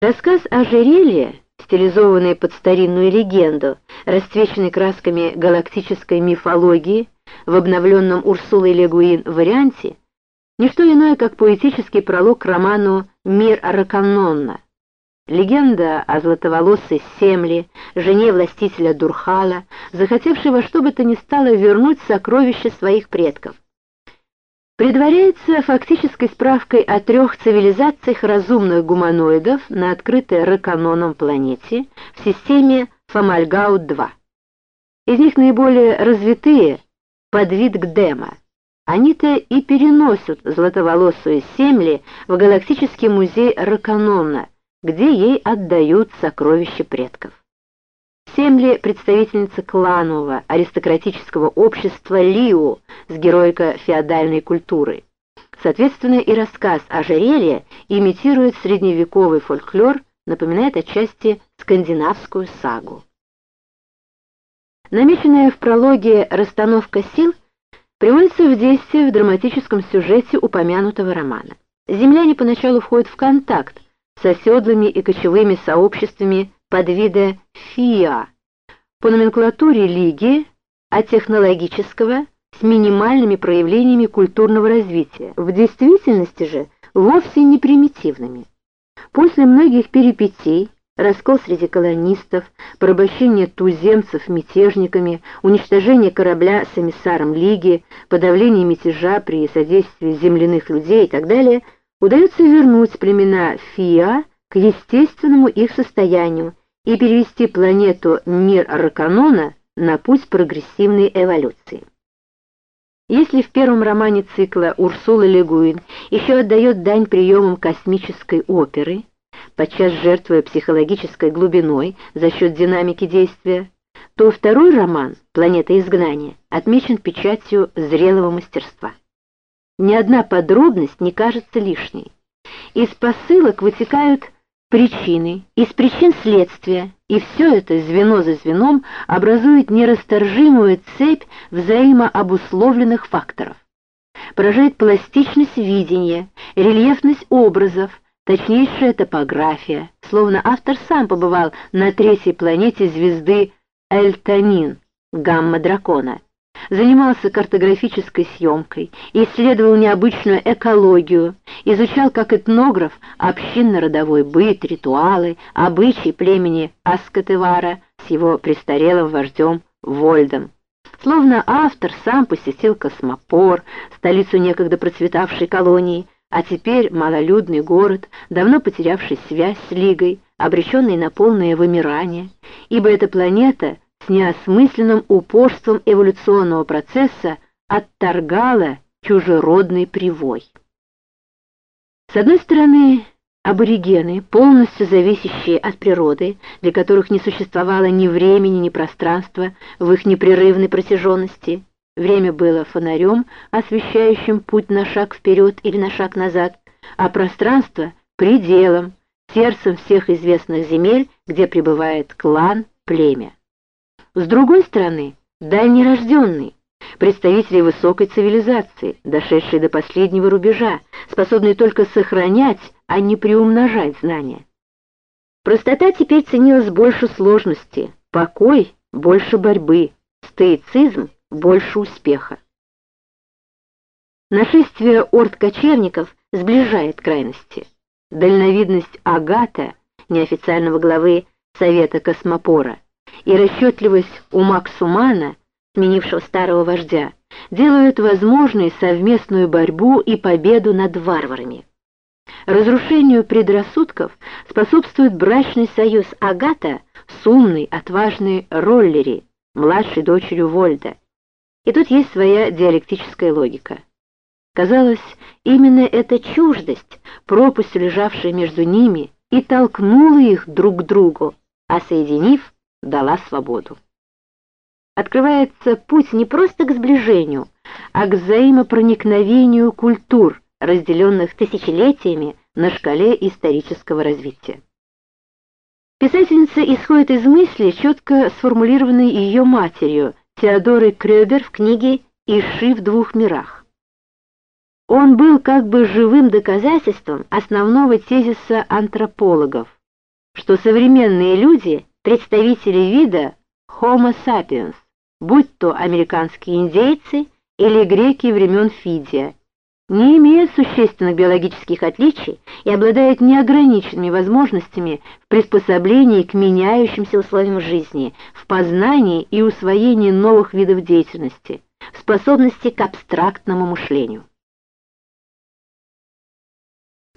Рассказ о жерелье, стилизованный под старинную легенду, расцвеченный красками галактической мифологии в обновленном Урсулой Легуин варианте, не что иное, как поэтический пролог к роману «Мир Араканонна». Легенда о златоволосой Семле, жене властителя Дурхала, захотевшей во что бы то ни стало вернуть сокровища своих предков предваряется фактической справкой о трех цивилизациях разумных гуманоидов на открытой Раканоном планете в системе Фомальгаут-2. Из них наиболее развитые — подвид Гдема. Они-то и переносят златоволосую Семли в галактический музей Раканона, где ей отдают сокровища предков. Семли — представительница кланового аристократического общества Лиу с героико-феодальной культурой. Соответственно, и рассказ о жерелье имитирует средневековый фольклор, напоминает отчасти скандинавскую сагу. Намеченная в прологе расстановка сил приводится в действие в драматическом сюжете упомянутого романа. Земляне поначалу входят в контакт с оседлыми и кочевыми сообществами подвида ФИА по номенклатуре Лиги, а технологического с минимальными проявлениями культурного развития, в действительности же вовсе не примитивными. После многих перипетий, раскол среди колонистов, порабощение туземцев мятежниками, уничтожение корабля с эмиссаром Лиги, подавление мятежа при содействии земляных людей и так далее, удается вернуть племена Фиа к естественному их состоянию и перевести планету Мир Арканона на путь прогрессивной эволюции. Если в первом романе цикла Урсула Легуин еще отдает дань приемам космической оперы, подчас жертвуя психологической глубиной за счет динамики действия, то второй роман «Планета изгнания» отмечен печатью зрелого мастерства. Ни одна подробность не кажется лишней. Из посылок вытекают причины, из причин следствия, и все это звено за звеном образует нерасторжимую цепь взаимообусловленных факторов. Поражает пластичность видения, рельефность образов, точнейшая топография, словно автор сам побывал на третьей планете звезды Эльтанин, гамма-дракона занимался картографической съемкой, исследовал необычную экологию, изучал как этнограф общинно-родовой быт, ритуалы, обычаи племени Аскотевара с его престарелым вождем Вольдом. Словно автор сам посетил Космопор, столицу некогда процветавшей колонии, а теперь малолюдный город, давно потерявший связь с Лигой, обреченный на полное вымирание, ибо эта планета — неосмысленным упорством эволюционного процесса отторгала чужеродный привой. С одной стороны, аборигены, полностью зависящие от природы, для которых не существовало ни времени, ни пространства в их непрерывной протяженности, время было фонарем, освещающим путь на шаг вперед или на шаг назад, а пространство — пределом, сердцем всех известных земель, где пребывает клан, племя. С другой стороны, дальнерожденный, представители высокой цивилизации, дошедшие до последнего рубежа, способные только сохранять, а не приумножать знания. Простота теперь ценилась больше сложности, покой — больше борьбы, стоицизм — больше успеха. Нашествие орд-кочевников сближает крайности. Дальновидность Агата, неофициального главы Совета Космопора, и расчетливость ума Ксумана, сменившего старого вождя, делают возможной совместную борьбу и победу над варварами. Разрушению предрассудков способствует брачный союз Агата с умной, отважной Роллери, младшей дочерью Вольда. И тут есть своя диалектическая логика. Казалось, именно эта чуждость, пропасть, лежавшая между ними, и толкнула их друг к другу, а соединив, дала свободу. Открывается путь не просто к сближению, а к взаимопроникновению культур, разделенных тысячелетиями на шкале исторического развития. Писательница исходит из мысли, четко сформулированной ее матерью, Теодорой Крёбер в книге «Иши в двух мирах». Он был как бы живым доказательством основного тезиса антропологов что современные люди — представители вида Homo sapiens, будь то американские индейцы или греки времен Фидия, не имеют существенных биологических отличий и обладают неограниченными возможностями в приспособлении к меняющимся условиям жизни, в познании и усвоении новых видов деятельности, в способности к абстрактному мышлению.